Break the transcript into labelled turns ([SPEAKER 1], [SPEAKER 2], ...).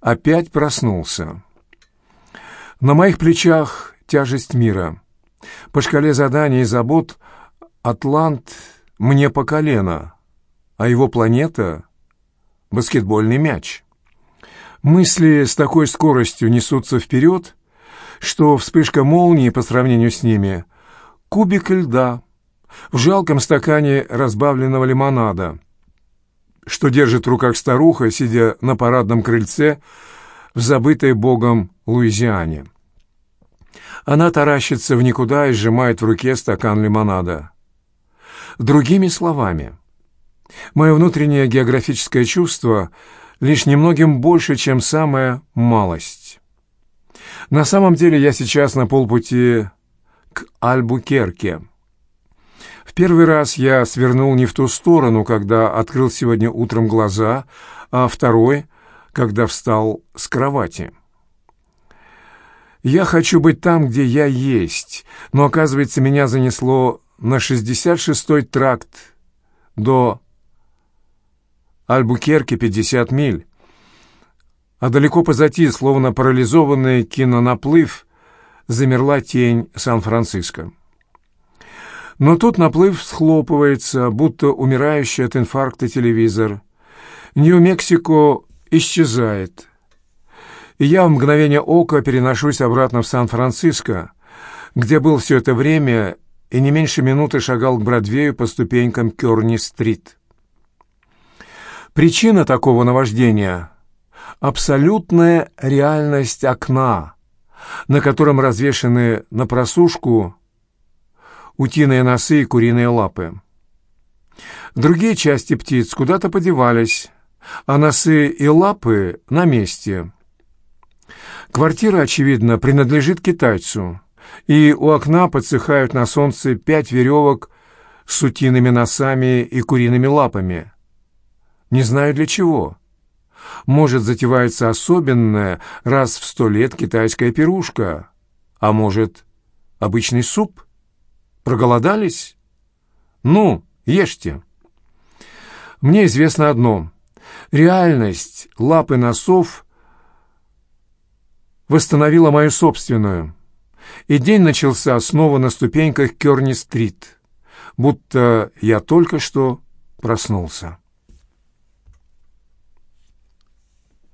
[SPEAKER 1] опять проснулся. На моих плечах тяжесть мира. По шкале заданий и забот Атлант мне по колено, а его планета — баскетбольный мяч. Мысли с такой скоростью несутся вперед, что вспышка молнии по сравнению с ними — кубик льда в жалком стакане разбавленного лимонада, что держит в руках старуха, сидя на парадном крыльце в забытой богом Луизиане. Она таращится в никуда и сжимает в руке стакан лимонада. Другими словами, мое внутреннее географическое чувство лишь немногим больше, чем самая малость. На самом деле я сейчас на полпути к Альбукерке. Первый раз я свернул не в ту сторону, когда открыл сегодня утром глаза, а второй, когда встал с кровати. Я хочу быть там, где я есть, но, оказывается, меня занесло на 66-й тракт до Альбукерки 50 миль, а далеко позади, словно парализованный кинонаплыв, замерла тень Сан-Франциско. Но тут наплыв схлопывается, будто умирающий от инфаркта телевизор. Нью-Мексико исчезает. И я в мгновение ока переношусь обратно в Сан-Франциско, где был все это время и не меньше минуты шагал к Бродвею по ступенькам Кёрни-стрит. Причина такого наваждения — абсолютная реальность окна, на котором развешаны на просушку утиные носы и куриные лапы. Другие части птиц куда-то подевались, а носы и лапы на месте. Квартира, очевидно, принадлежит китайцу, и у окна подсыхают на солнце пять веревок с утиными носами и куриными лапами. Не знаю для чего. Может, затевается особенная раз в сто лет китайская пирушка, а может, обычный суп — Проголодались? Ну, ешьте. Мне известно одно. Реальность лапы носов восстановила мою собственную. И день начался снова на ступеньках Керни-стрит, будто я только что проснулся.